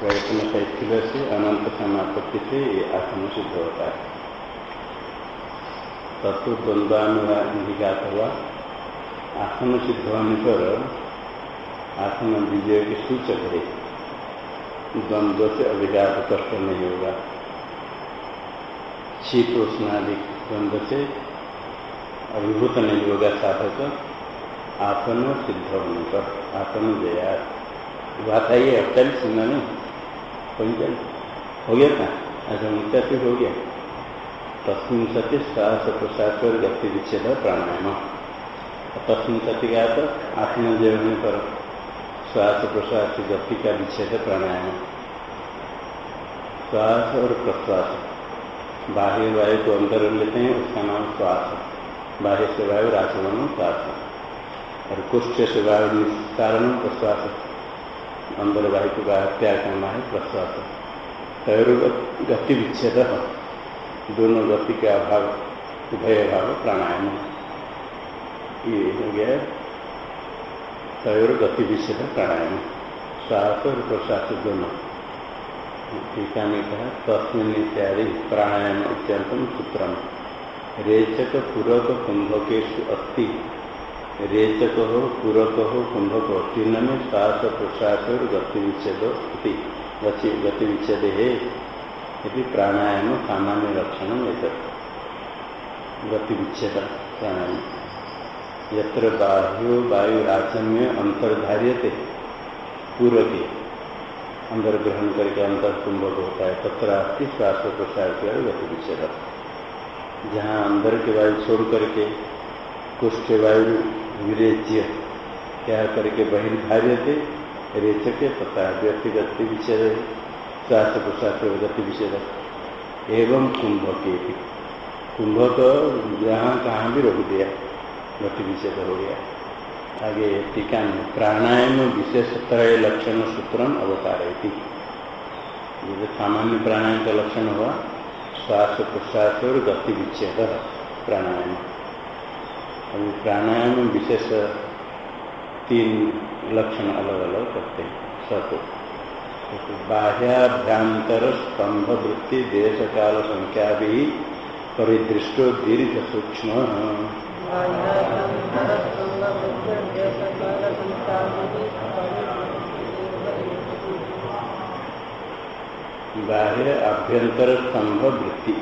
प्रयत्न शैथिल से अनंत समापत्ति से आत्म सिद्ध होता है तत्व द्वंद्वानुघात हुआ आत्म सिद्ध होने पर आत्म विजय के सूचक है. द्वंद्व से अभिघात कष्ट नहीं होगा शीतोष्णादि द्वंद्व से अभिभूत नहीं होगा साधक आत्म सिद्ध होने पर आत्म जया बात आई अड़तालीस सुनना नहीं हो गया था? ऐसा मुख्य हो गया। तस्मिन सती श्वास प्रश्वास और गति विच्छेद प्राणायाम। तस्मिन सती का तो आत्मजीवन पर श्वास प्रश्वास गति का विच्छेद प्राणायाम। श्वास और प्रश्वास बाह्य वायु को अंदर लेते हैं, उसका नाम श्वास बाह्य से वायु श्वास और कुष्ठ से वायु प्रश्वास अंदर वायु को बाहर त्याग करना है प्रश्वास तैर गति विच्छेद दोनों गति के अभाव उभय अभाव प्राणायाम ये हो गया तयोर गति विषय प्राणायाम श्वास और प्रश्वास दोनों टीका में कहा तस्मिन इत्यादि प्राणायाम इत्यंतम सूत्रम रेचक पूरक कुंभकेश अस्थि रेचक हो पूरक हो कुंभक हो तीन में श्वास प्रश्वास और गति विच्छेद गति विच्छेद है प्राणायाम सामान्य लक्षण गति विच्छेद प्राणायाम। यत्र बाह्यो वायुराचम्य अंतर्धार्यते पूर्व के अंदर ग्रहण करके अंतर कुंभक होता है, तत्र अस्थि श्वास प्रसार के गति विच्छेद जहाँ अंदर के वायु छोड़ करके, कुष्ठ वायु विरेच्य क्या करके बहिर्धार्य थे? रेचके तथा व्यक्तिगत विच्छेद श्वास प्रश्वास गति विषय एवं कुंभक कुंभक जहाँ कहाँ भी रोक दिया गति विषय हो गया। आगे टीका में प्राणायाम विशेषतर लक्षण सूत्रम अवतार जो सामान्य प्राणायाम का लक्षण हुआ श्वास प्रश्वास और गति विच्छेद प्राणायाम। अभी प्राणायाम विशेष तीन लक्षण अलग अलग करते हैं सतो बाह्याभ्यांतर स्तंभ वृत्ति देश काल संख्या भी परिदृष्टो दीर्घ सूक्ष्म। बाह्य आभ्यंतर स्तंभ वृत्ति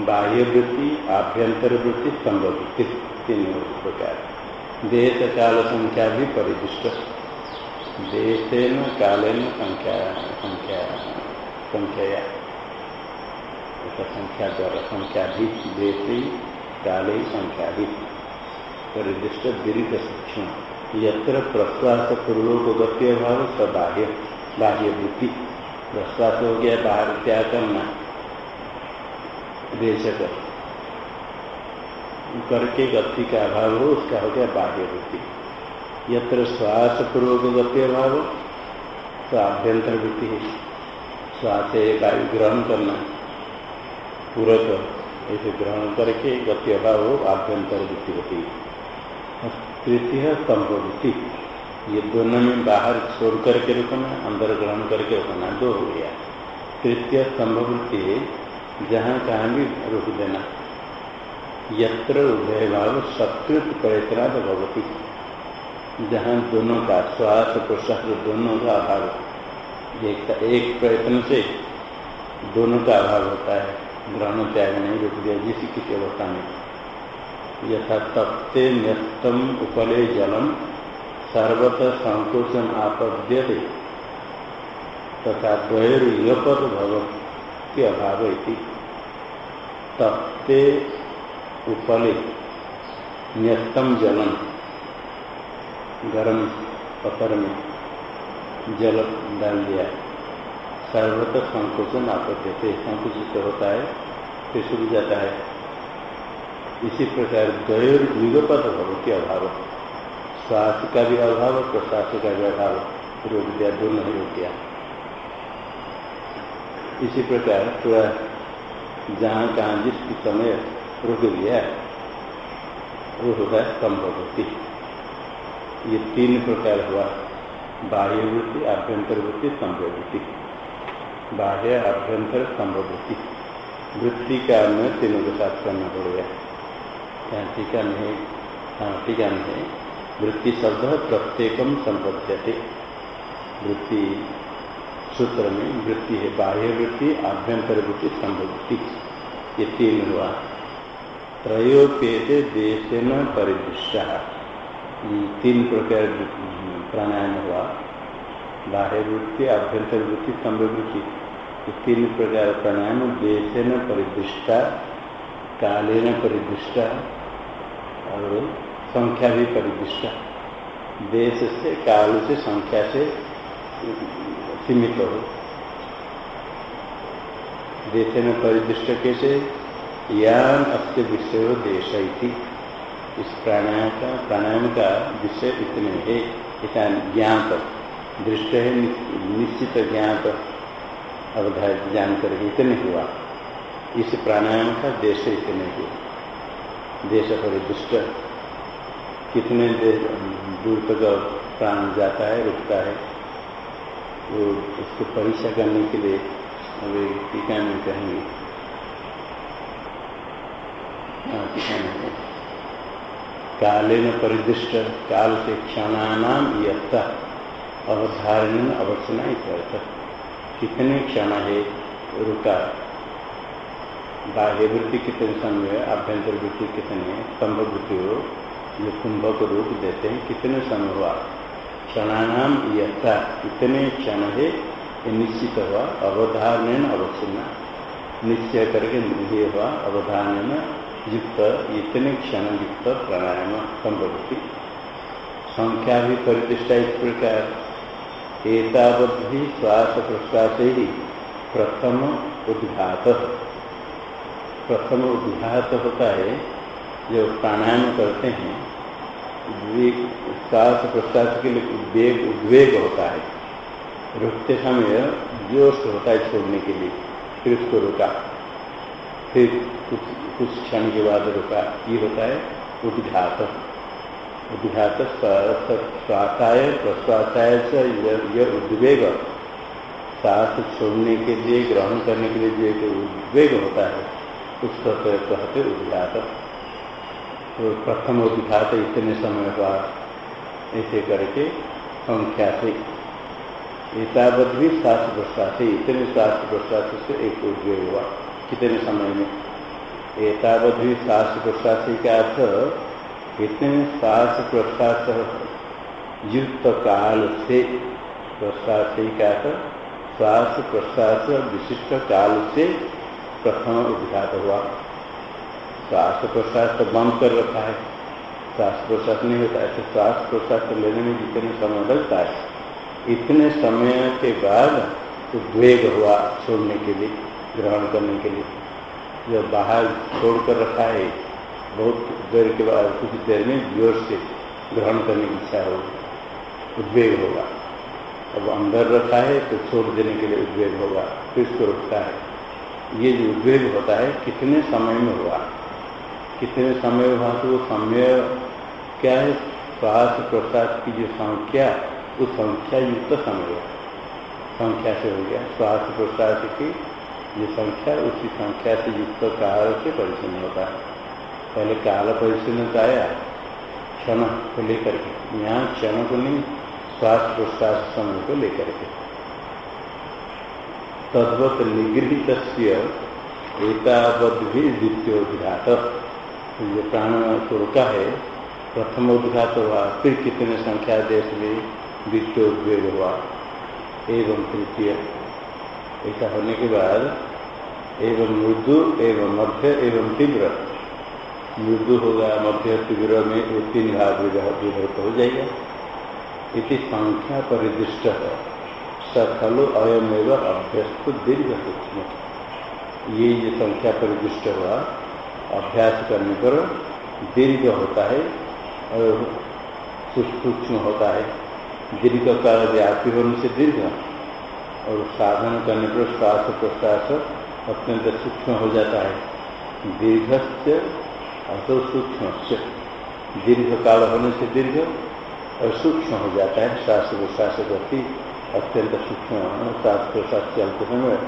बाह्य वृत्ति आभ्यंतर वृत्ति स्तंभ वृत्ति तीन प्रकार देश काल संख्या भी परिदृष्ट देशेन कालेन संख्या संख्या संख्या संख्या द्वारा संख्या भी देश काले संख्या भी परिदृष्ट दीर्घ सूक्ष्म यत्र प्रश्वास पूर्वक गति अभाव स बाह्य वृत्ति प्रश्वास हो गया बाहर त्याग करना देशक करके गति का अभाव हो, उसका हो गया बाह्य वृत्ति यत्र श्वास पूर्वक गति अभाव तो आभ्यंतर वृत्ति है। श्वास वायु ग्रहण करना। पूरक ऐसे ग्रहण करके गति अभाव हो, आभ्यंतर वृत्ति होती है तृतीय स्तंभ वृत्ति ये दोनों में बाहर छोड़ करके रुकना, अंदर ग्रहण करके रुकना, दो हो गया। तृतीय स्तंभ वृत्ति जहाँ कहाँ भी रुक देना। यत्र उभय भाव सत्कृत प्रयत्नाद भगवती जहाँ दोनों का श्वास प्रश्वास दोनों का अभाव एक, एक प्रयत्न से दोनों का अभाव होता है। ग्रहण त्याग नहीं रुक दिया जिस किसी अवस्था में। यथा तप्ते न्यस्तम उपले जलम सर्वत संकोचन आपद्य तथा द्वैर्युगपद भगवत के अभाव तप्ते उपले न्यस्तम जलम, गरम पत्थर में जल डाल दिया। सर्वत संकोचन आपत्ति थे संकुचित होता है, फिर शुरू जाता है। इसी प्रकार गैर युगपद भगवती अभाव, श्वास का भी अभाव, प्रश्वास का भी अभाव रोक दिया, दोनों ही रोक दिया। इसी प्रकार थोड़ा जहाँ कहाँ जिस समय रुक दिया वो होता है स्तंभ भक्ति ये तीन प्रकार हुआ। बाह्य वृत्ति आभ्यंतर वृत्ति संभवृत्ति बाह्य, आभ्यंतर संभवृत्ति वृत्ति वृत्ति का अन्य तीनों के साथ करना पड़ेगा। यहाँ टीका नहीं हाँ टीका नहीं वृत्ति शब्द प्रत्येकम संपद्यते। वृत्ति सूत्र में वृत्ति है बाह्य वृत्ति आभ्यंतर वृत्ति संभवृत्ति ये तीन हुआ। त्रयोपेते देश न परिदृष्टा तीन प्रकार प्राणायाम हुआ, बाह्य वृत्ति आभ्यंतर वृत्ति संभवृत्ति तीन प्रकार प्राणायाम देश न परिदृष्टा, कालेन परिदृष्टा और संख्या भी परिदृष्टा। देश से, काल से संख्या से सीमित हो। देश में परिदृष्ट कैसे? यान अस्य विषय देश इस प्राणायाम का प्राणायाम का विषय इतने है। इतना ज्ञात दृष्ट है निश्चित ज्ञात अवधाय जान कर इतने हुआ। इस प्राणायाम का देश इतने हुआ देश परिदृष्ट कितने देश दूर तक प्राण जाता है, रुकता है। वो उसको परीक्षा करने के लिए अभी टीका में कहेंगे। हाँ कालेन परिदृष्ट, काल से क्षणानाम यत्ता अवधारण अवचना कितने क्षण है? रुका। बाह्य वृत्ति कितने समय आभ्यंतर वृत्ति कितने स्तंभ वृत्ति हो, जो कुंभ को रूप देते हैं, कितने समय हुआ? क्षणानाम यथा इतने क्षण है? ये निश्चित हुआ। अवधारण अवच्छिन्न निश्चय करके ये हुआ। अवधारण युक्त, इतने क्षण युक्त प्राणायाम संभवती। संख्या भी प्रतिष्ठा इस प्रकार। एतावधि श्वास प्रश्वास ही प्रथम उद्घात। प्रथम उद्घात होता है जो प्राणायाम करते हैं श्वास प्रश्वास के लिए उद्वेग उद्वेग होता है। रुकते समय जोश होता है छोड़ने के लिए, फिर उसको रुका। फिर कुछ कुछ क्षण के बाद रुका ये होता है उद्घात। उद्घात श्वासाय प्रश्वासाय से यह उद्वेग। सांस छोड़ने के लिए, ग्रहण करने के लिए जो एक उद्वेग होता है उसका कहते उद्घात। तो प्रथम उद्घात इतने समय बाद, ऐसे करके संख्या से एतावत भी श्वास प्रश्वास इतने श्वास प्रश्वास से एक उद्योग हुआ। कितने समय में? एतावत भी श्वास प्रश्वास का अर्थ, इतने श्वास प्रश्वास युक्त काल से प्रश्वास का अर्थ श्वास प्रश्वास विशिष्ट काल से प्रथम उद्घात हुआ। श्वास प्रश्वास तो बंद कर रखा है। श्वास प्रश्वास नहीं होता है तो श्वास प्रश्वास लेने में जितने समय लगता है। इतने समय के बाद उद्वेग हुआ छोड़ने के लिए, ग्रहण करने के लिए। जो बाहर छोड़ कर रखा है, बहुत देर के बाद, कुछ देर में ज़ोर से ग्रहण करने की इच्छा होगी, उद्वेग होगा। अब अंदर रखा है तो छोड़ देने के लिए उद्वेग होगा, फिर उसको रुकता है। ये जो उद्वेग होता है, कितने समय में हुआ? कितने समय में हुआ? तो वो समय क्या है? श्वास प्रसाद की जो संख्या वो संख्या युक्त समय हुआ संख्या से हो गया श्वास प्रसाद की जो संख्या, उसी संख्या से युक्त काल से परिचन्न होता है। पहले काल परिचन्न तो आया क्षण को लेकर के। यहाँ क्षण को नहीं श्वास प्रश्वास समय को लेकर के। तद्वत निगृहित एतावद भी द्वितीयोघात जो प्राण को है। प्रथम उद्घात हुआ, फिर कितने संख्या देश में द्वितीय उद्वेग हुआ, एवं तृतीय। ऐसा होने के बाद एवं मृदु एवं मध्य एवं तीव्र। मृदु होगा, मध्य तीव्र में वो तीन भाग विभक्त हो जाएगा। इति संख्या परिदृष्ट सखलु अयमेव अभ्यस्त दीर्घ सूक्ष्म ये जो संख्या परिदृष्ट हुआ, अभ्यास करने पर दीर्घ होता है और सूक्ष्म होता है। दीर्घ काल व्यापी होने से दीर्घ और साधन करने पर श्वास प्रश्वास अत्यंत सूक्ष्म हो जाता है। दीर्घ से अतो सूक्ष्म दीर्घ काल होने से दीर्घ और सूक्ष्म हो जाता है। श्वास प्रश्वास गति अत्यंत सूक्ष्म श्वास प्रश्वास चलते समय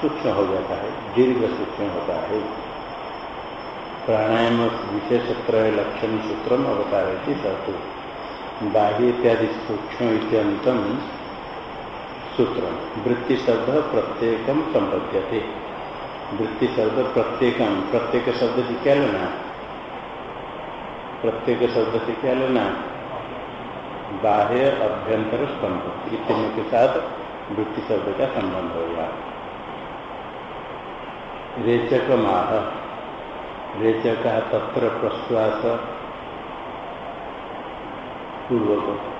सूक्ष्म हो जाता है। दीर्घ सूक्ष्म होता है। प्राणायाम विशेष त्रय लक्षण सूत्रम अवतार सतु बाह्य इत्यादि सूक्ष्म इत्यंतम सूत्र, वृत्ति शब्द प्रत्येक संबद्ध वृत्ति शब्द प्रत्येकम प्रत्येक शब्द से क्या लेना प्रत्येक शब्द से क्या लेना बाह्य अभ्यंतर स्तंभ इतने के साथ वृत्ति शब्द का संबंध होगा रेचक माह रेचक तत्र प्रश्वास पूर्वक।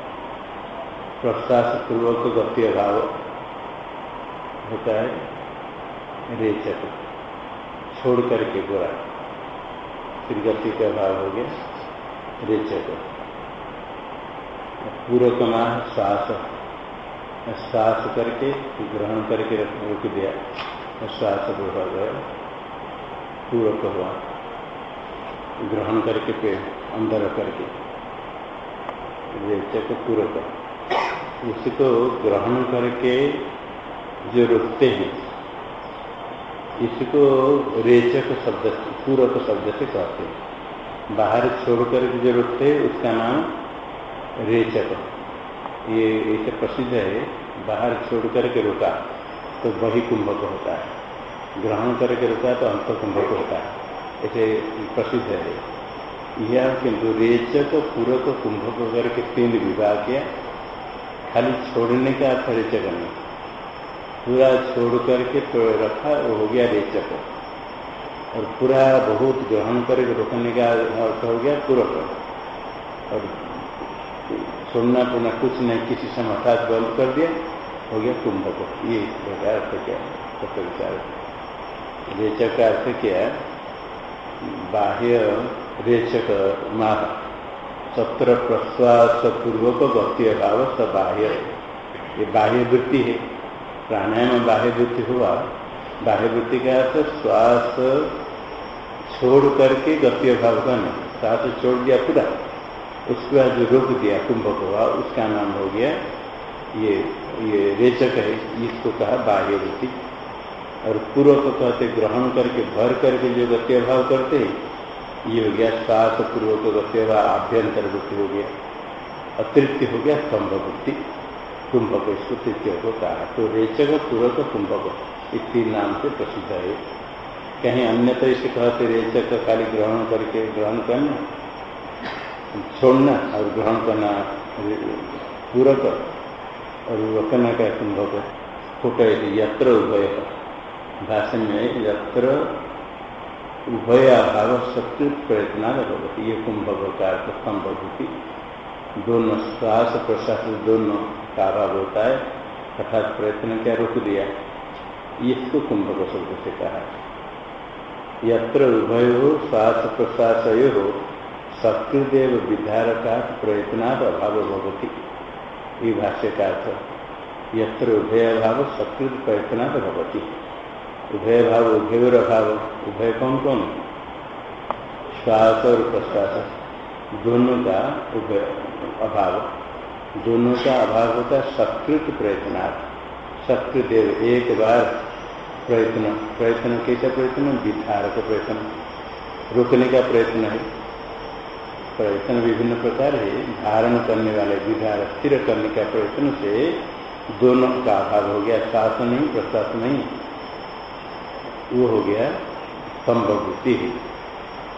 प्रश्वास पूर्वक गति अभाव होता है रेचक छोड़ करके गोरा फिर गति का अभाव हो गया रेचक पूर्वक माह श्वास श्वास करके, ग्रहण करके रोक दिया श्वास हो गया पूरक हुआ ग्रहण करके पे अंदर करके रेचक पूरक उसको ग्रहण करके जो रुकते हैं इसको रेचक शब्द से पूरक शब्द से कहते हैं। बाहर छोड़ करके जो रुकते हैं, उसका नाम रेचक। ये ऐसे प्रसिद्ध है। बाहर छोड़ करके रुका तो वही कुंभक होता है। ग्रहण करके रुका तो अंत कुंभक होता है। ऐसे प्रसिद्ध है। यह किंतु रेचक, पूरक, कुंभक करके तीन विभाग किया खाली छोड़ने का अर्थ रेचक नहीं पूरा छोड़ करके तो रखा, वो हो गया रेचक। और पूरा बहुत ग्रहण करके रोकने का अर्थ हो गया पूरक। और सुनना पुनः कुछ नहीं, किसी समय हठात बंद कर दिया, हो गया कुंभक। ये अर्थ क्या है? तत्व विचार। रेचक का अर्थ क्या बाह्य रेचक माह सत्र प्रश्वास पूर्वक गति अभाव स बाह्य ये बाह्य वृत्ति है। प्राणायाम बाह्य वृत्ति हुआ। बाह्य वृत्ति का अर्थ श्वास छोड़ करके गति अभाव करना श्वास छोड़ दिया पूरा उसके बाद जो रोक दिया, कुंभक हुआ, उसका नाम हो गया ये ये रेचक है। इसको कहा बाह्य वृत्ति और पूर्व को कहते ग्रहण करके, भर करके जो गति अभाव करते हैं ये हो गया श्वास पूर्वक गति अभाव आभ्यंतर वृत्ति हो गया अतृप्ति हो गया स्तंभ वृत्ति कुंभक इसको तृतीय को कहा। तो रेचक पूर्वक कुंभक, इस तीन नाम से प्रसिद्ध है। कहीं अन्यत्र इसे कहते रेचक, खाली ग्रहण करके ग्रहण करना। छोड़ना और ग्रहण करना पूरक और रोकना का कुंभक। फुट यत्र उभय। भाषण में यत्र उभय अभाव शत्रु प्रयत्न भगवती ये कुंभक का अर्थ संभवती दोनों श्वास प्रश्वास दोनों का अभाव होता है। अर्थात प्रयत्न क्या रोक दिया? इसको कुंभक शब्द से कहा यत्र उभय हो श्वास प्रश्वास हो सकृदेव विधारका प्रयत्नाद अभाव भवती। ये भाष्य का अर्थ यत्र उभय अभाव सकृत प्रयत्नाद भवती। उभय भाव उभयोर अभाव उभय कौन कौन श्वास और प्रश्वास। दोनों का उभय अभाव। दोनों का अभाव होता है सकृत प्रयत्नार्थ सकृदेव एक बार प्रयत्न प्रयत्न कैसा प्रयत्न? विधारक प्रयत्न। रोकने का प्रयत्न है। प्रयत्न विभिन्न प्रकार है। धारण करने वाले, विधार स्थिर करने का प्रयत्न से दोनों का अभाव हो गया। श्वास नहीं, प्रश्वास नहीं। वो हो गया संभवती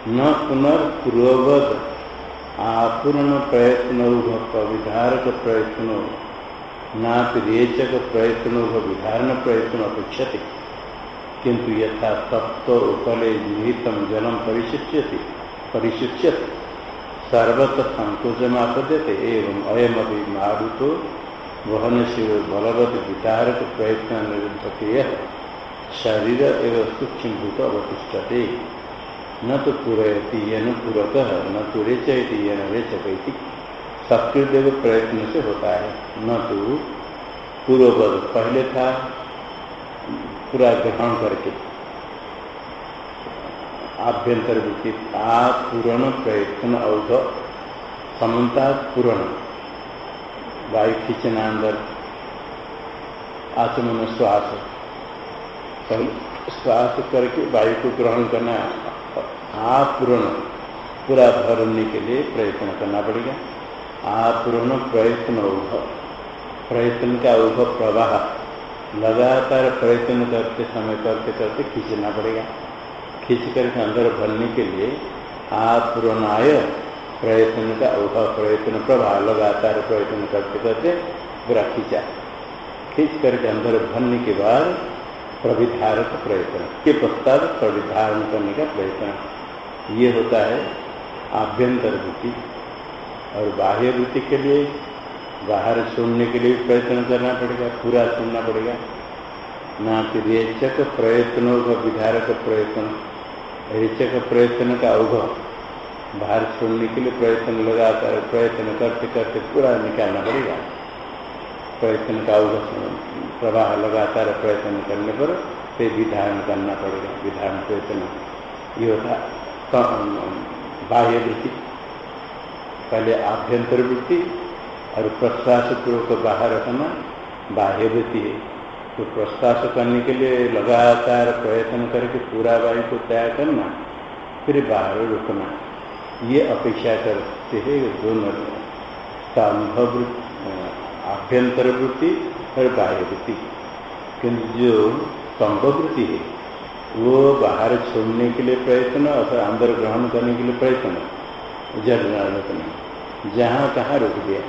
न पुनर्पूर्ववद आपूर्ण प्रयत्न विधारक प्रयत्नो ना रेचक प्रयत्नो विधारण प्रयत्न अपेक्षते। किंतु यथा सप्त उपले निहित जलम परिशिष्यति परिशिष्यति। सर्वत्र संकोचम आपद्यते एवं अयमपि मारुतो वहनशील बलवत विचारक प्रयत्न निरुद्धते शरीर एवं सूक्ष्म भूत अवतिष्ठते। न तो पूरयती न पूरक न तो रेचयती न रेचकती। सकृदेव प्रयत्न से होता है। न तो पूर्ववध पहले था, पूरा ग्रहण करके। आभ्यंतर वृत्ति पूर्ण प्रयत्न अवध समता पूर्ण। वायु खींचना अंदर, आचमन, श्वास। श्वास करके वायु को ग्रहण करना आपूर्ण पूरा भरने के लिए प्रयत्न करना पड़ेगा। आपूर्ण प्रयत्न प्रयत्न का उभ प्रवाह लगातार प्रयत्न करते समय करते करते खींचना पड़ेगा। खींच करके अंदर भरने के लिए आपूर्णाय प्रयत्न का उभ प्रयत्न प्रवाह लगातार प्रयत्न करते करते पूरा खींचा। खींच करके अंदर भरने के बाद प्रविधारक प्रयत्न। के पश्चात प्रविधारण करने का प्रयत्न ये होता है आभ्यंतर वृत्ति और बाह्य वृत्ति के लिए बाहर सुनने के लिए प्रयत्न करना पड़ेगा, पूरा सुनना पड़ेगा। ना कि रेचक प्रयत्न विधारक प्रयत्न। रेचक प्रयत्न का उभ बाहर छोड़ने के लिए प्रयत्न लगाकर प्रयत्न करते करते पूरा निकालना पड़ेगा। प्रयत्न का उभ प्रवाह लगातार प्रयत्न करने पर फिर विधारण करना पड़ेगा। विधारण प्रयत्न। ये होता बाह्य वृत्ति पहले आभ्यंतर वृत्ति और प्रश्वास पूर्वक बाहर रखना बाह्य वृत्ति है। तो प्रश्वास करने के लिए लगातार प्रयत्न करके पूरा वायु को तैयार करना, फिर बाहर रुकना, ये अपेक्षा करते हैं दोनों। संभव आभ्यंतर वृत्ति और बाह्य वृत्ति किंतु जो संभव वृत्ति है वो बाहर छोड़ने के लिए प्रयत्न अथवा अंदर ग्रहण करने के लिए प्रयत्न जड़ रुकना जहाँ कहाँ रुक गया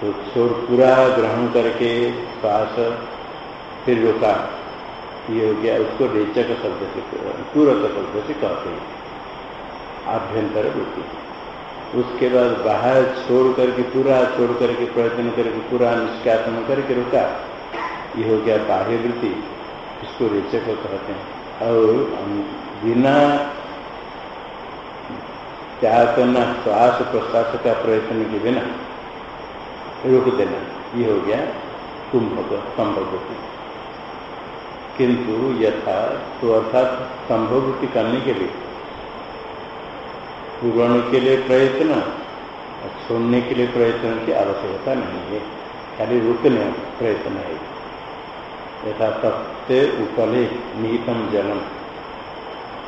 तो छोड़ पूरा ग्रहण करके श्वास फिर रोका ये हो गया उसको रेचक शब्द से पूरक शब्द से कहते हैं आभ्यंतर वृत्ति उसके बाद बाहर छोड़ करके, पूरा छोड़ करके, प्रयत्न करके, पूरा निष्कासन करके रुका। ये हो गया बाह्य वृत्ति, इसको रेचक कहते हैं। और बिना करना श्वास प्रश्वास का प्रयत्न के बिना रोक देना, ये हो गया कुंभक संभवती किंतु यथा तो अर्थात संभवती करने के लिए पूर्ण के लिए प्रयत्न छोड़ने के लिए प्रयत्न की आवश्यकता नहीं है। खाली रुकने प्रयत्न है। यथा तप्ते उपले निहितम जलम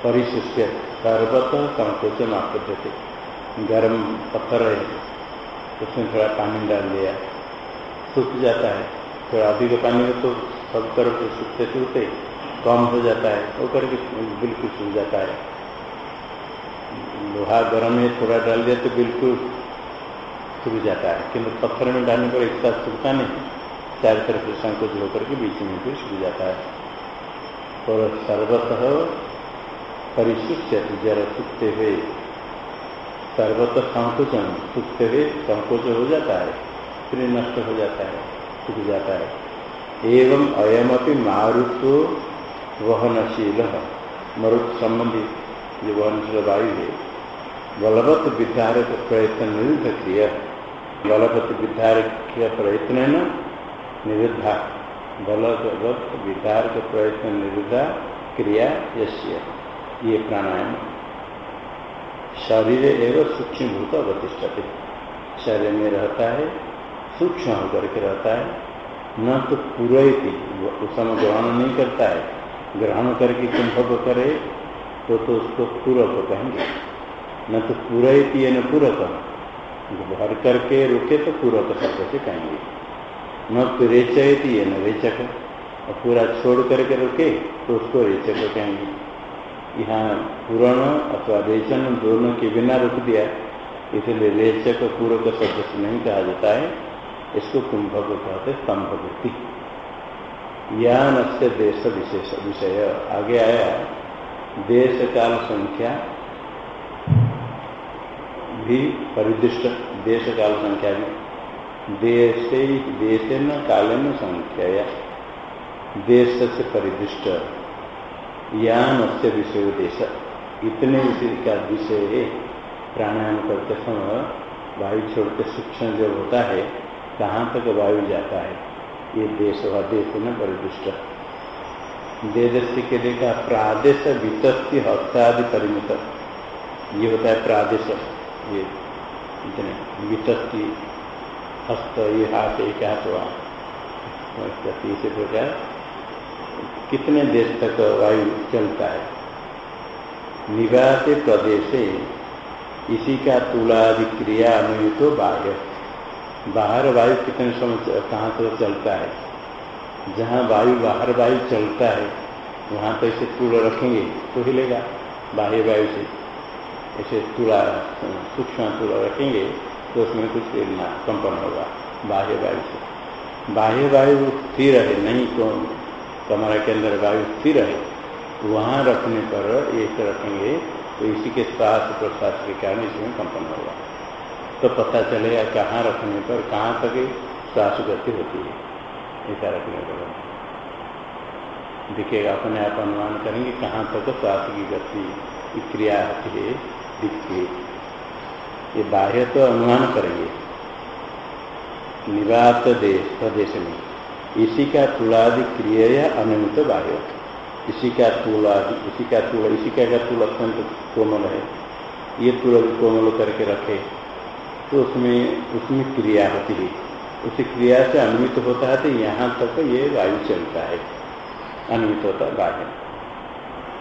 परिशिष्य सर्वतः संकोचन आपत्ति गर्म पत्थर है। उसमें थोड़ा पानी डाल दिया। सूख जाता है। थोड़ा अधिक पानी में तो सब तरफ़ सूखते सूखते कम हो जाता है। वो करके बिल्कुल सूख जाता है। लोहा गर्म में थोड़ा डाल दिया तो बिल्कुल सूख जाता है। किंतु पत्थर में डालने पर एक साथ सूखता नहीं, चार तरफ़ से संकोच होकर के बीच में फिर सूख जाता है। और सर्वतः परिशिष्य जरा सूखते हुए, सर्वतः संकोचन, सूखते हुए संकोच हो जाता है, फिर नष्ट हो जाता है, सूख जाता है। एवं अयम अयमपि मारुतो वहनशील, मरुत संबंधी जो वहनशील वायु है, बलवत विद्यारक प्रयत्न निरुद्ध क्रिया बलवत विद्यारक प्रयत्न है न, निरुद्धा। बलवत विद्यारक प्रयत्न निरुद्धा क्रिया यश्य। ये प्राणायाम। शरीर एवं सूक्ष्म भूत अवतिष्ठते। शरीर में रहता है, सूक्ष्म होकर के रहता है। न तो पूरयती उसम ग्रहण नहीं करता है। ग्रहण करके कुंभक करे तो तो उसको पूरक कहेंगे। न तो पूरयती है न पूरक भर करके रुके तो पूरक शब्द से कहेंगे। न तो रेचयती है न रेचक और पूरा छोड़ करके रुके तो उसको रेचक कहेंगे। यहाँ पूर्ण अथवा रेचन दोनों के बिना रुक दिया। इसलिए रेचक पूर्वक शब्द से नहीं कहा जाता है। इसको कुंभक कहते स्तंभवृत्ति यान से देश विशेष विषय। आगे आया। देश काल संख्या भी परिदृष्ट, देश काल संख्या भी। देश देश न, काल न संख्या देश से परिदृष्ट। यान से विषय देश। इतने विषय का विषय है। प्राणायाम करते समय वायु छोड़ते सूक्ष्म जब होता है, कहाँ तक वायु जाता है? ये देश व देश न परिदुष्ट। देदस्य के लिए देखा प्रादेश वितस्ती हस्तादि परिमित। ये होता है प्रादेश, ये इतने, वितस्ती, हस्त, ये हाथ, एक हाथ वहाँ तीसरे प्रकार, कितने देश तक वायु चलता है? निवास प्रदेश, इसी का तुलादि क्रिया अनुयुक्त बाह्य। बाहर वायु कितने समय कहाँ तक चलता है? जहाँ वायु बाहर वायु चलता है, वहाँ तो ऐसे तुल रखेंगे तो हिलेगा बाह्य वायु से। ऐसे तुला, सूक्ष्म तुला रखेंगे तो उसमें कुछ हिलना, कंपन होगा बाह्य वायु से। बाह्य वायु स्थिर है, नहीं तो कमरा के अंदर वायु स्थिर है, वहाँ रखने पर एक रखेंगे तो इसी के श्वास प्रश्वास के कारण इसमें कंपन होगा। तो पता चलेगा कहाँ रखने पर, कहाँ तक श्वास गति होती है। ऐसा रखने पर दिखेगा अपने आप अनुमान करेंगे, कहाँ तक श्वास की गति, क्रिया होती है, दिखती ये बाह्य तो अनुमान करेंगे। निवात देश, प्रदेश में। इसी का तुलादि क्रिया या अनियमित बाह्य। इसी का तुलादि, इसी का तुल, इसी का का तुल अत्यंत कोमल है। ये तुल कोमल करके रखे तो उसमें उसमें क्रिया होती है। उसी क्रिया से अनुमित होता है तो यहाँ तक ये वायु चलता है। अनुमित होता है बाह्य।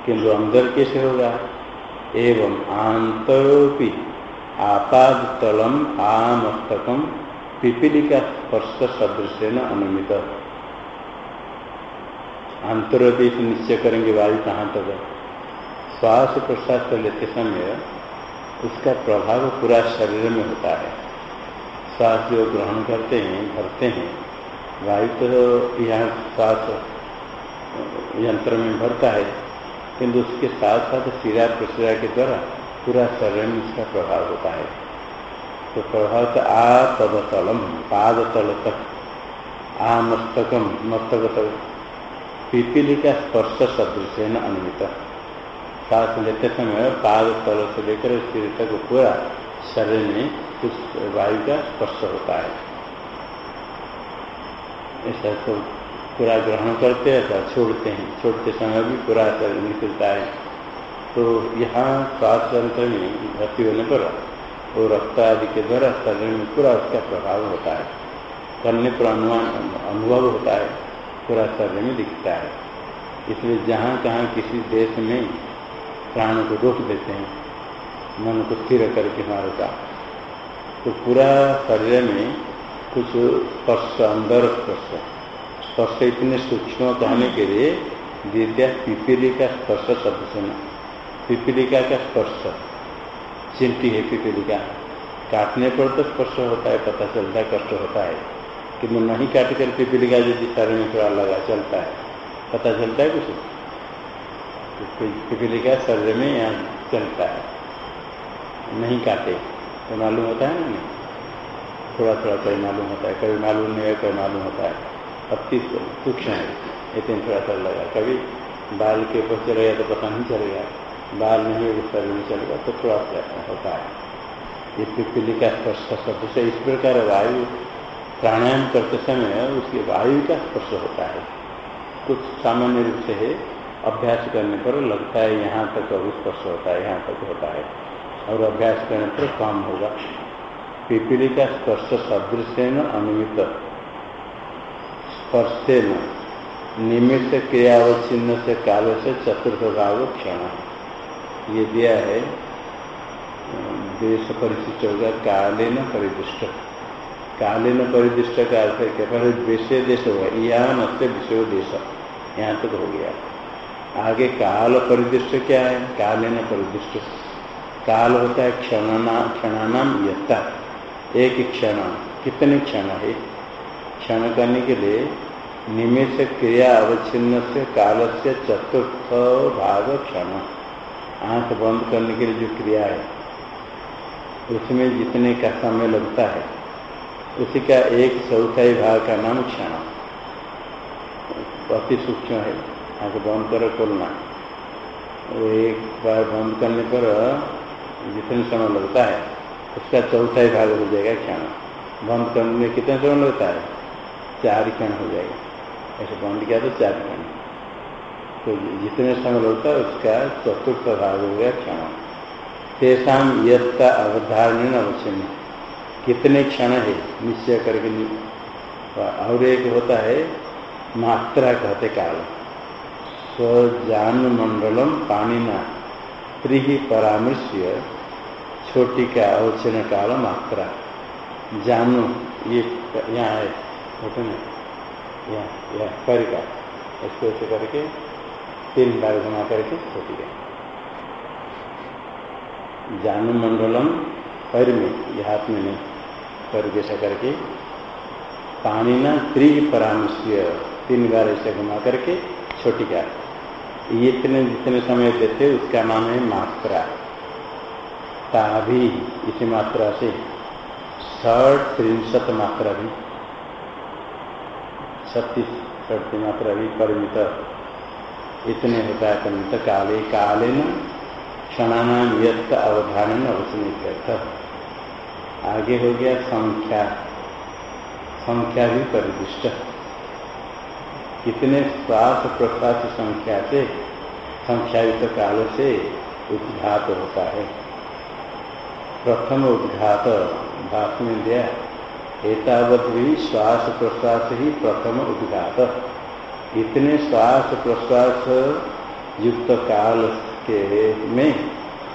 किंतु अंदर कैसे होगा? एवं आंतरोपी आपाद तलम आमस्तकम, पिपीलिका स्पर्श सदृश न अनुमित। आंतरोपी निश्चय करेंगे वायु कहाँ तक श्वास प्रश्वास लेते समय उसका प्रभाव पूरा शरीर में होता है। श्वास जो ग्रहण करते हैं, भरते हैं, वायु तो यहाँ श्वास यंत्र में भरता है, किंतु उसके साथ साथ शिरा प्रशिरा के द्वारा पूरा शरीर में इसका प्रभाव होता है। तो प्रभाव तो आ तदतलम, पाद तल तक, आ मस्तकम, मस्तक तक। पिपीली का स्पर्श सदृश है न अनुमित सांस लेते समय पाद तल से लेकर सिर तक पूरा शरीर में कुछ वायु का स्पर्श होता है। ऐसा तो पूरा ग्रहण करते हैं, ऐसा छोड़ते हैं। छोड़ते समय भी पूरा शरीर निकलता है। तो यहाँ श्वास यंत्र में भर्ती होने पर वो रक्त आदि के द्वारा शरीर में पूरा उसका प्रभाव होता है। करने पर अनुमान, अनुभव होता है। पूरा शरीर में दिखता है। इसलिए जहाँ कहाँ किसी देश में प्राण को रोक देते हैं। मन को स्थिर करके मारता तो पूरा शरीर में कुछ स्पर्श अंदर स्पर्श स्पर्श इतने सूक्ष्म कहने के लिए दिव्या पिपीलिका स्पर्श शब्द सुना। पिपीलिका का स्पर्श? चिंटी है पिपीलिका काटने पर तो स्पर्श होता है, पता चलता है, कष्ट होता है। कि मैं नहीं काट कर पिपीलिका यदि शरीर में थोड़ा लगा चलता है, पता चलता है कुछ? पिपीलिका शरीर में यहाँ चलता है। नहीं काटे। तो मालूम होता है ना थोड़ा थोड़ा कभी मालूम होता है, कभी मालूम नहीं है, कभी मालूम होता है। अति सूक्ष्म है। इतने थोड़ा सा लगा। कभी बाल के ऊपर चलेगा तो पता नहीं चलेगा। बाल नहीं, उस शरीर में चलेगा तो थोड़ा सा होता है। ये पिपिली का स्पर्श शब्द से इस प्रकार वायु प्राणायाम करते समय उसके वायु का स्पर्श होता है। कुछ सामान्य रूप से है, अभ्यास करने पर लगता है यहाँ तक स्पर्श होता है, यहाँ तक होता है। और अभ्यास करने पर काम होगा। पिपीली का स्पर्श सदृश न अनुमित। स्पर्शन, निमित्त क्रियावच्छिन्न से काल से चतुर्थ भाग क्षण। ये दिया है, देश परिशिष्ट होगा कालीन परिदृष्ट। कालीन परिदृष्ट का अर्थ है क्या पहले देश होगा यहाँ नष्ट विषय देश। यहाँ तक हो गया। आगे काल परिदृष्ट क्या है? कालीन परिदृष्ट। काल होता है क्षण क्षणानाम यत्ता। एक क्षण, कितने क्षण है? क्षण करने के लिए निमेष क्रिया अवच्छिन्न से, काल से, चतुर्थ भाग क्षण। आँख बंद करने के लिए जो क्रिया है, उसमें जितने का समय लगता है, उसी का एक चौथाई भाग का नाम क्षण। अति सूक्ष्म है, आँख बंद करो, खोलना। एक बार बंद करने पर जितने समय लगता है, उसका चौथा ही भाग हो जाएगा क्षण। बंद करने में कितने समय लगता है? चार क्षण हो जाएगा। ऐसे बंद किया तो चार क्षण। तो जितने समय लगता है, उसका चतुर्थ भाग हो गया क्षण। तेषा यत्ता अवधारण अवश्य। में कितने क्षण है? निश्चय करके और एक होता है, मात्रा कहते काल। स्वजान मंडलम पानीना त्रि परामर्श्य छोटी का अवचन काल मात्रा। जानो, ये यहाँ है, होते ना? यहाँ यहाँ कर का इसको ऐसे करके तीन बार घुमा करके छोटी का जानु मंडलम, पर में ये हाथ में नहीं, पैर जैसा करके, पानी ना त्रि परामर्श्य तीन बार ऐसे घुमा करके छोटी का ये इतने, जितने समय देते उसका नाम है मात्रा। ताभी इसी मात्रा से षठ त्रिशत मात्रा भी, छत्तीस षठी मात्रा भी परिमित इतने होता है परिमित। काले काले न क्षणानाम यत्त अवधारण अवसनित आगे हो गया संख्या। संख्या भी परिदृष्ट। कितने श्वास प्रश्वास संख्या से, संख्यायुक्त काल से उद्घात होता है। प्रथम उद्घात भाष में दिया एतावत भी श्वास प्रश्वास ही प्रथम उद्घात इतने श्वास प्रश्वास युक्त काल के में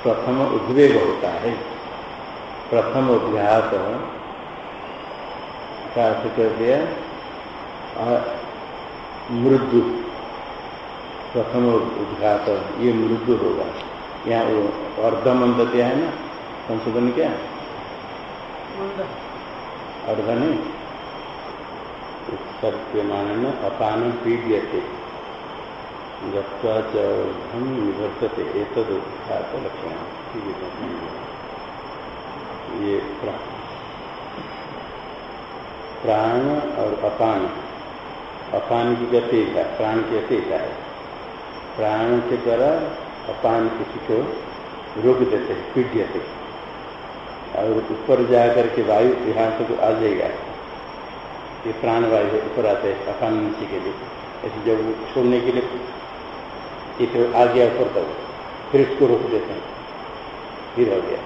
प्रथम उद्वेग होता है। प्रथम उद्घात का दिया मृदु। प्रथम उद्घात ये मृदु होगा। यहाँ अर्धमंद क्या है ना संशोधन क्या? अर्ध नहीं। सत्य मानन अपान पीड्यते गत्वाचम निवर्तते एक उद्घात लक्षण ये प्राण और अपान। अपान की गति का प्राण की गति का है? प्राण के द्वारा अपान किसी को रोक देते हैं पीट देते और ऊपर जाकर के वायु यहाँ तक आ जाएगा। ये प्राण वायु ऊपर आते हैं अपान नीचे के लिए। ऐसे जब छोड़ने के लिए तो आ गया ऊपर तक, फिर उसको रोक देते हैं। फिर हो गया।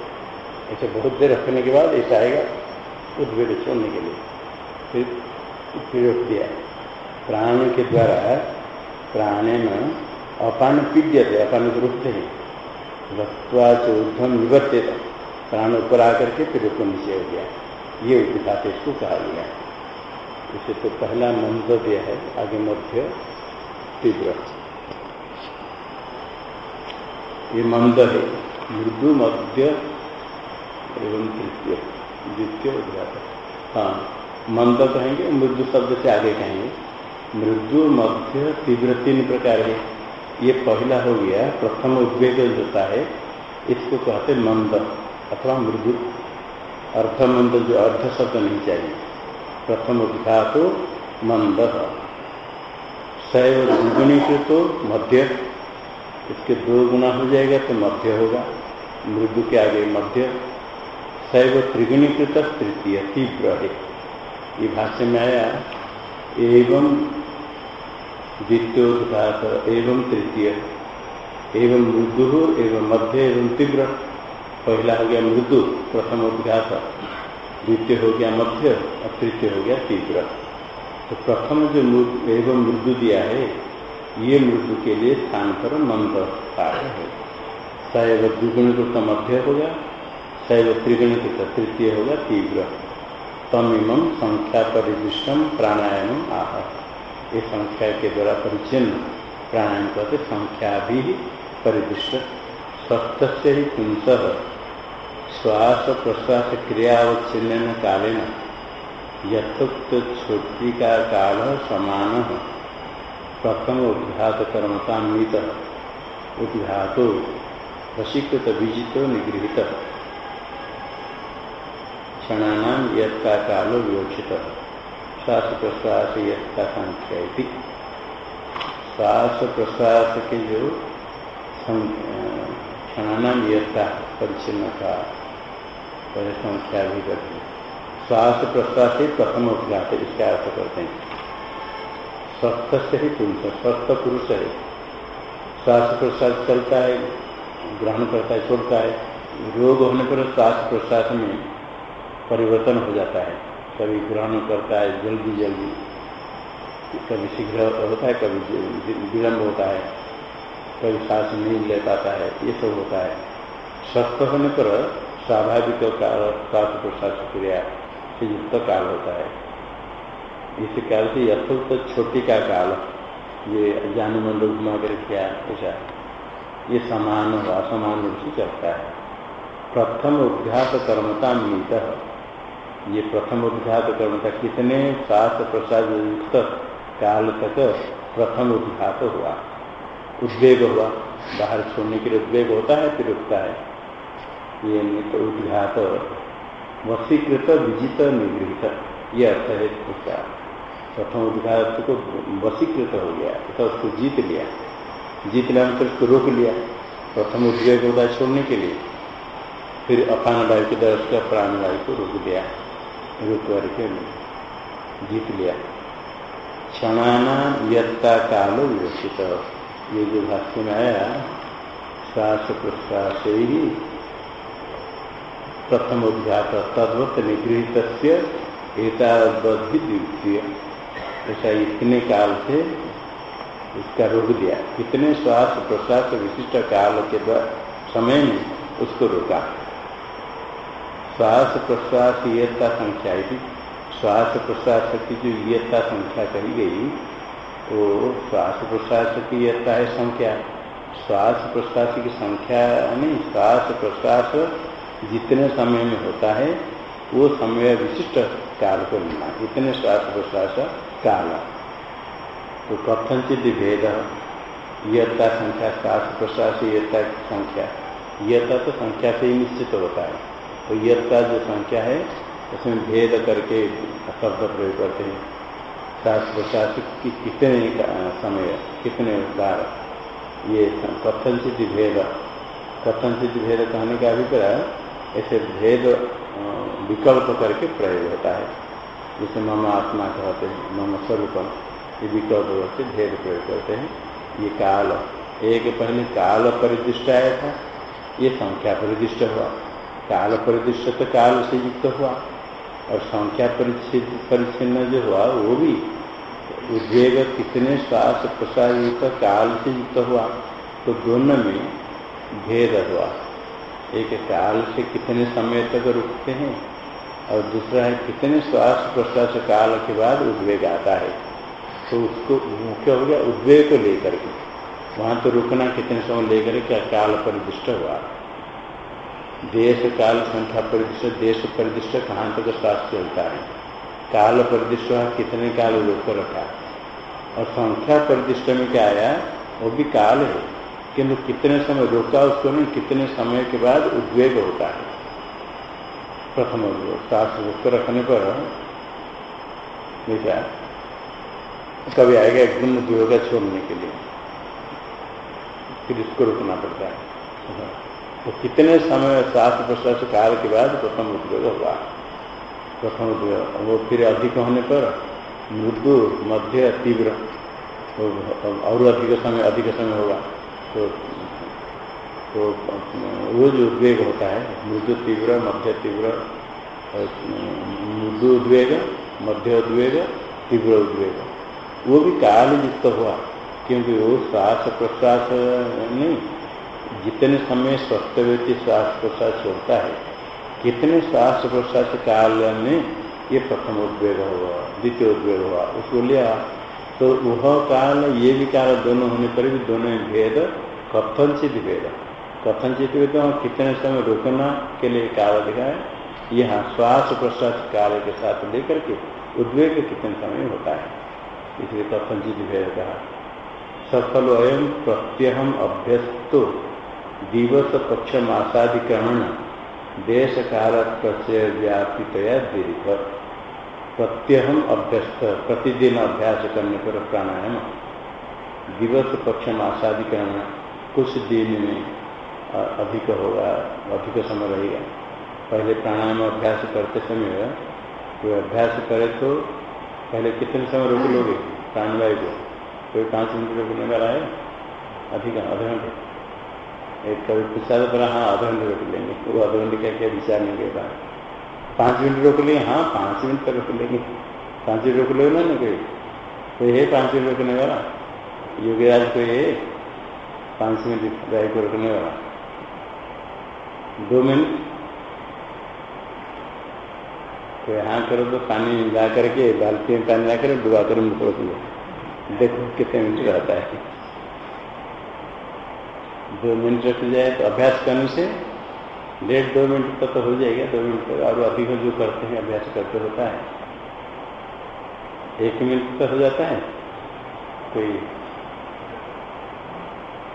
ऐसे बहुत देर रखने के बाद ऐसा आएगा उद्वेग छोड़ने के लिए। फिर फिर रोक दिया प्राण के द्वारा प्राण में अपान पीड्यते, अपान को रुकते हैं रक्वा चौधम निवर्ते प्राण ऊपर आकर के फिर उसको नीचे हो गया। ये उद्घात इसको कहा गया इसे तो पहला मंतव्य है, आगे मध्य तीव्र। ये मंद है मृदु मध्य एवं तृतीय, द्वितीय उद्घात हाँ मंद कहेंगे, मृदु शब्द से आगे कहेंगे। मृदु मध्य तीव्र तीन प्रकार है। ये पहला हो गया, प्रथम उद्वेग होता है, इसको कहते मंद अथवा मृदु। अर्धमंद जो अर्ध शब्द नहीं चाहिए। प्रथम उद्घात मंद। शैव द्विगुणीकृत तो मध्य। इसके दो गुना हो जाएगा तो मध्य होगा। मृदु के आगे मध्य। शैव त्रिगुणीकृत तृतीय, तीव्र है। ये भाष्य में आया, एवं द्वितीयोद्घात, एवं तृतीय। एवं मृदु, एवं मध्य, एवं तीव्र। पहला हो गया मृदु, प्रथम उद्घात द्वितीय हो गया मध्य और तृतीय हो गया तीव्र। तो प्रथम जो एवं मृदु दिया है, ये मृदु के लिए स्थान पर मंद कार्य है। सैव द्विगुणकृत मध्य हो होगा शैव त्रिगुणकृत तृतीय होगा तीव्र। तमिम संख्या परिदृष्टम प्राणायाम आह। ये संख्या के द्वारा परिचिन्न प्राणायाम कहते संख्या भी परिदृष्ट। सप्त से ही पुंस। श्वास प्रश्वास क्रियावच्छिन्न कालेन यथोक्त छोटी का काल समान। प्रथम उद्घात कर्मता मित उद्घातो वशीकृत विजितो निगृहित। क्षणानाम यत्का कालो विवक्षित। श्वास प्रश्वास यथा संख्या श्वास प्रश्वास के जो क्षणानाम यथा परिचिन्न का पहले संख्या भी करते श्वास प्रश्वास ही प्रथम उद्घात इसका अर्थ करते हैं। स्वस्थ से ही पुरुष स्वस्थ पुरुष है। श्वास प्रश्वास चलता है, ग्रहण करता है, छोड़ता है। रोग होने पर श्वास प्रश्वास में परिवर्तन हो जाता है। कभी ग्रहण करता है, जल्दी जल्दी। कभी शीघ्र होता है, कभी विलम्ब होता है। कभी सांस नहीं ले पाता है, ये सब होता है। स्वस्थ होने पर स्वाभाविक काल श्वास प्रश्वास क्रिया से युक्त काल होता है। इस काल से यथोक्त तो छोटी का काल। ये ज्ञानमंडल घुमा कर क्या, ऐसा। ये समान और असमान रूप से चलता है। प्रथम उद्घात कर्मता मिलत ये प्रथम उद्घात कर्मता कितने श्वास प्रसाद युक्त काल तक प्रथम उद्घात हुआ। उद्वेग हुआ। बाहर छोड़ने के लिए उद्वेग होता है, फिर रुकता है। ये नित उद्घात वसीकृत विजित, निगृहित। ये अर्थ है उसका प्रथम उद्घात को वसीकृत हो गया तो उसको जीत लिया। जीत लिया मतलब उसको रोक लिया। प्रथम उद्वेग होता है छोड़ने के लिए। फिर अपान वायु के दर्श का प्राण वायु को रोक दिया। रोक करके जीत लिया। क्षणाना यत्ता काल विवक्षित ये जो भाष्य में आया, श्वास प्रश्वास ही प्रथम उद्घात तद्वत निगृहित द्वितीय ऐसा इतने काल से उसका रोक दिया कितने श्वास प्रश्वास विशिष्ट काल के समय में उसको रोका। श्वास प्रश्वास येता संख्या श्वास प्रश्वास की जो येता संख्या कही गई तो श्वास प्रश्वास की येता है संख्या। श्वास प्रश्वास की संख्या नहीं श्वास प्रश्वास जितने समय में होता है, वो समय विशिष्ट काल को लेना इतने श्वास प्रश्वास काल। तो कथनचित भेद? यता संख्या श्वास प्रश्वास यता संख्या। यता तो संख्या से ही निश्चित होता है। तो यता जो संख्या है, उसमें भेद करके शब्द प्रयोग करते हैं। श्वास प्रश्वास की, कितने समय, कितने बार? ये कथनचित भेद? कथनचित भेद कहने का अभिप्राय ऐसे भेद विकल्प करके प्रयोग होता है। जैसे मम आत्मा कहते हैं, मम स्वरूपम, ये विकल्प से भेद प्रयोग करते हैं। ये काल, एक पहले काल परिदृष्ट आया था, ये संख्या परिदृष्ट हुआ। काल परिदृष्ट तो काल से युक्त हुआ, और संख्या परिच्छिन्न जो हुआ, वो भी उद्वेग कितने श्वास प्रसार युक्त काल से युक्त हुआ तो दोनों में भेद हुआ। एक काल से कितने समय तक रुकते हैं और दूसरा है, कितने श्वास प्रश्वास काल के बाद उद्वेग आता है। तो उसको मुख्य हो गया उद्वेग को लेकर के। वहाँ तो रुकना कितने समय लेकर क्या काल परिदृष्ट हुआ? देश काल संख्या परिदृष्ट, देश परिदृष्ट कहाँ तक श्वास चलता है? काल परिदृष्ट कितने काल रोक रखा? और संख्या परिदृष्ट में क्या आया? वो भी काल है। किंतु कितने समय रोका उसको नहीं, कितने समय के बाद उद्वेग होता है। प्रथम सांस रोक रखने पर, देखा, कभी आएगा एकदम दुर्योग छोड़ने के लिए, फिर इसको रोकना पड़ता है। तो कितने समय श्वास प्रश्वास काल के बाद प्रथम उद्योग हुआ। प्रथम उद्योग, वो फिर अधिक होने पर मृदु, मध्य, तीव्र तो और अधिक समय अधिक समय होगा। तो तो रोज उद्वेग होता है, मृदु तीव्र, मध्य तीव्र मृदु उद्वेग मध्य उद्वेग तीव्र उद्वेग वो भी काल युक्त हुआ, क्योंकि वो श्वास प्रश्वास, नहीं, जितने समय स्वस्थ व्यक्ति श्वास प्रश्वास छोड़ता है, कितने श्वास प्रश्वास काल में ये प्रथम उद्वेग हुआ, द्वितीय उद्वेग हुआ, उसको लिया। तो वह काल, ये भी काल दोनों होने पर भी दोनों भेद कथनचित भेद कथनचित भेद कितने समय रोकना के लिए काल दिखाए यहाँ श्वास प्रश्वास काल के साथ लेकर के उद्वेग कितने समय होता है? इसलिए कथनचित भेद कहा सफल अयम प्रत्यहम अभ्यस्तो। दिवस पक्ष मासाधिकरण। देश काल प्रत्यय व्यापितया दीर्घ। प्रत्यहम अभ्यस्त। प्रतिदिन अभ्यास करने पर प्राणायाम। दिवस पक्ष मासाधिकरण। कुछ दिन में अधिक होगा, अधिक समय रहेगा। पहले प्राणायाम अभ्यास करते समय कोई अभ्यास करे तो पहले कितने समय रोक लोगे? प्राणवायु को। कोई पाँच मिनट रोकने वाला है? अधिक, आधा घंटे। एक कभी पूछा तो बोला हाँ आधा घंटे रोक लेंगे। वो आधा घंटे क्या क्या? विचार नहीं के बाद पाँच मिनट रोक लेंगे हाँ पाँच मिनट तक रोक लेंगे। पाँच मिनट रोक लो ना कोई। कोई है पाँच मिनट रोकने वाला? योगीराज कोई है? पाँच मिनट गाय को रोकने वाला। दो मिनट। कोई हाँ करो तो पानी ला करके बाल्टी में पानी ला कर डुबा कर मुख रोक लो देखो कितने मिनट रहता है। दो मिनट रख जाए तो अभ्यास करने से, डेढ़ दो मिनट तक तो हो जाएगा, दो मिनट तक। और अधिक जो करते हैं, अभ्यास करते होता है। एक मिनट तक हो जाता है। कोई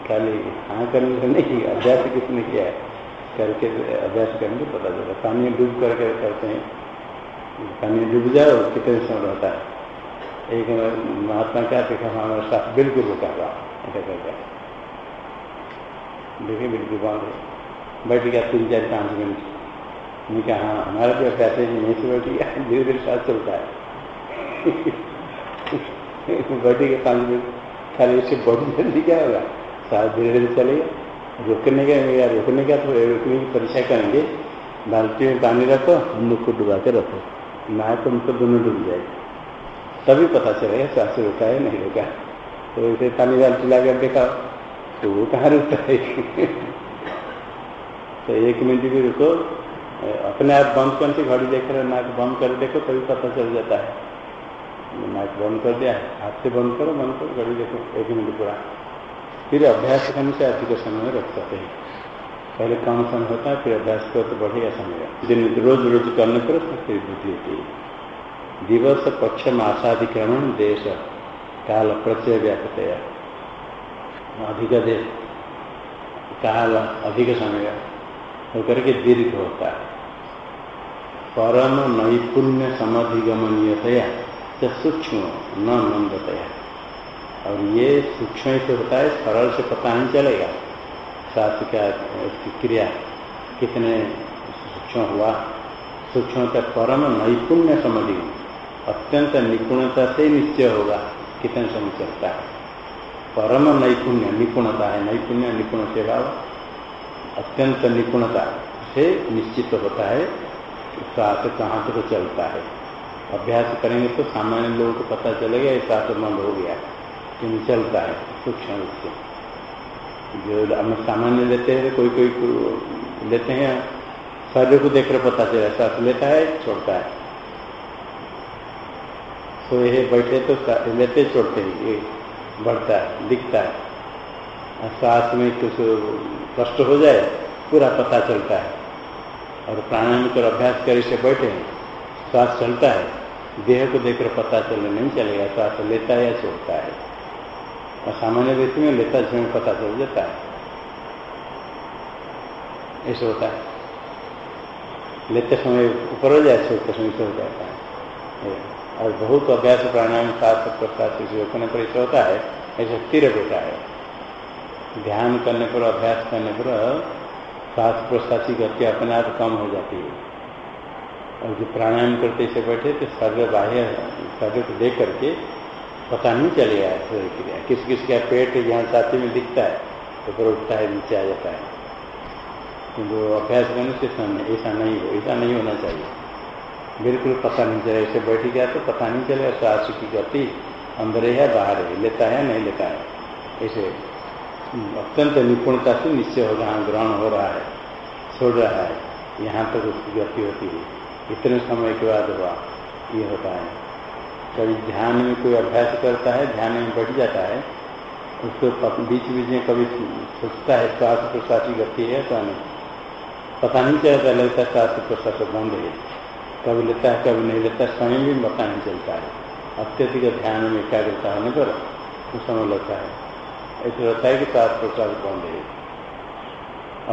खाली हाँ करने से नहीं, अभ्यास किसने किया है? करके अभ्यास करने पता चलता पानी डूब करके करते हैं। पानी डूब जाओ, कितने समय रहता है? एक महात्मा क्या देखा हमारा साथ बिल्कुल रुका हुआ ऐसा करके। देखिए, बिल्कुल बंद बैठ गया तीन, चार, पाँच मिनट। मैं कहा हाँ हमारा भी अभ्यास है, नहीं से बैठ गया। धीरे धीरे साथ चलता है। बैठ गया पाँच मिनट। खाली इससे बहुत जल्दी क्या होगा? साथ धीरे धीरे चलेगा रोकने का रोकने का तो रोकने की परीक्षा करेंगे। बाल्टी में पानी रखो मुख को डुबा के रखो। ना तो मुख दोनों डूब जाए। तभी पता चलेगा सांस रोका है नहीं रोका तो इसे पानी बाल्टी ला कर देखा तो वो कहाँ रुकता है? तो एक मिनट भी रुको। अपने आप बंद करने से घड़ी देख रहे नाक बंद कर देखो, तभी पता चल जाता है। नाक बंद कर दिया, हाथ से बंद करो बंद करो, घड़ी देखो। एक मिनट पूरा फिर अभ्यास करने से अधिक समय रख सकते हैं। पहले कम समय होता है, फिर अभ्यास करो तो बढ़ेगा समय दिन रोज रोज करने पर फिर बुद्धि होती है। दिवस, पक्ष, मासाधिकरण, देश, काल, प्रत्यय व्यापतया अधिक देश काल, अधिक समय होकर के दीर्घ होता है। परम नैपुण्य समाधिगमनीयतया तो सूक्ष्म न नंदतया और ये सूक्ष्म से होता है, सरल से पता नहीं चलेगा। शास्त्र क्या, उसकी क्रिया कितने सूक्ष्म हुआ। सूक्ष्मता परम नैपुण्य समझी। अत्यंत निपुणता से निश्चय होगा कितने समय चलता है। परम नैपुण्य, निपुणता है, नैपुण्य, निपुण से भाव। अत्यंत निपुणता से निश्चित होता है श्वास कहाँ तक तो चलता है। अभ्यास करेंगे तो सामान्य लोगों को पता चलेगा, ये श्वास बंद हो गया। चलता है सूक्ष्म रूप से जो हम सामान्य लेते हैं, कोई कोई लेते हैं शरीर को देखकर पता चला श्वास लेता है, छोड़ता है। तो ये बैठे तो लेते छोड़ते हैं, ये बढ़ता है, दिखता है। श्वास में कुछ कष्ट हो जाए, पूरा पता चलता है। और प्राणायाम कर, अभ्यास करे से बैठे श्वास चलता है। देह को देखकर पता चलने नहीं चलेगा श्वास लेता है या छोड़ता है। और सामान्य व्यक्ति में लेता समय पता चल जाता है। ऐसे होता है। लेते समय ऊपर हो जाए छोड़ते समय से हो जाता है। और बहुत अभ्यास प्राणायाम शास्त्र प्रसाद से रोकने पर ऐसा होता है, ऐसे स्थिर होता है। ध्यान करने पर, अभ्यास करने पर श्वास प्रश्वास की गति अपने आप कम हो जाती है। और जो प्राणायाम करते से बैठे तो शरीर बाह्य शरीर को देख करके पता नहीं चलेगा क्रिया किस किस का पेट यहाँ छाती में दिखता है तो फिर उठता है नीचे आ जाता है। किंतु अभ्यास करने से ऐसा नहीं हो, ऐसा नहीं होना चाहिए। बिल्कुल पता नहीं चले, ऐसे बैठ गया तो पता नहीं चलेगा श्वास की गति अंदर है बाहर है, लेता है नहीं लेता है। ऐसे अत्यंत निपुणता से निश्चय हाँ ग्रहण हो रहा है, छोड़ रहा है, यहाँ तक उसकी गति होती है। इतने समय के बाद हुआ, ये होता है। कभी ध्यान में कोई अभ्यास करता है, ध्यान में बढ़ जाता है, उसको बीच बीच में कभी सोचता है, श्वास प्रश्वास की गति है तो नहीं? पता नहीं चलता, लगता श्वास प्रश्वास बंद है। कभी लेता है कभी नहीं लेता समय भी पता नहीं चलता है। अत्यधिक ध्यान में एकाग्रता होने पर उस समय लगता है। ऐसा होता है कि श्वास प्रश्वास बंद है।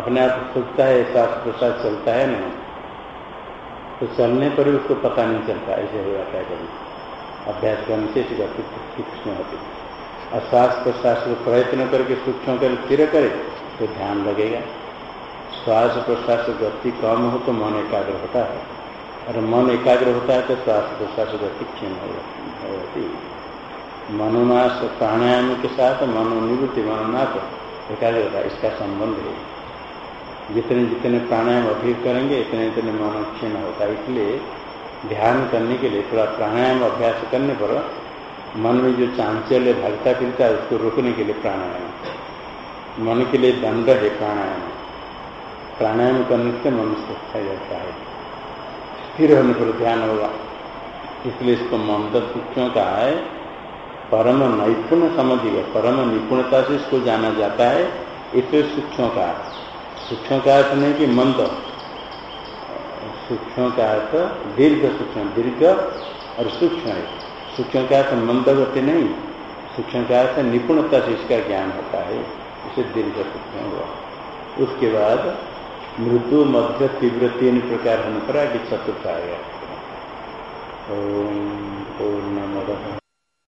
अपने आप सोचता है, श्वास प्रश्वास चलता है, नहीं? तो चलने पर भी उसको पता नहीं चलता, ऐसे हो जाता है कभी। अभ्यास करने से सूक्ष्म होती और श्वास प्रश्वास को प्रयत्न करके सूक्ष्म कर स्थिर करे तो ध्यान लगेगा। श्वास प्रश्वास गति कम हो तो मन एकाग्र होता है। और मन एकाग्र होता है तो श्वास प्रश्वास गति क्षीण हो जाती मनोनाश प्राणायाम के साथ मनोनिवृत्ति, मनोनाश एकाग्रता इसका संबंध है। जितने जितने प्राणायाम अधिक करेंगे, इतने इतने मन क्षीण होता है। इसलिए ध्यान करने के लिए, थोड़ा प्राणायाम अभ्यास करने पर मन में जो चांचल्य, भागता फिरता है, उसको रोकने के लिए प्राणायाम। मन के लिए दंड है प्राणायाम। प्राणायाम करने से मन सुखा जाता है। स्थिर होने पर ध्यान होगा। इसलिए इसको मंद सूक्ष्म का है। परम नैपुण्य समझिएगा परम निपुणता से इसको जाना जाता है। इसलिए सूक्ष्म का सूक्ष्म का अर्थ नहीं कि मंद सूक्ष्म का अर्थ दीर्घ सूक्ष्म, दीर्घ और सूक्ष्म है। सूक्ष्म का अर्थ मंद गति नहीं, सूक्ष्म का अर्थ निपुणता से इसका ज्ञान होता है, इसे दीर्घ सूक्ष्म हुआ। उसके बाद मृदु, मध्य तीव्र तीन प्रकार होने पर आगे चतुर्थ आएगा ओम पूर्ण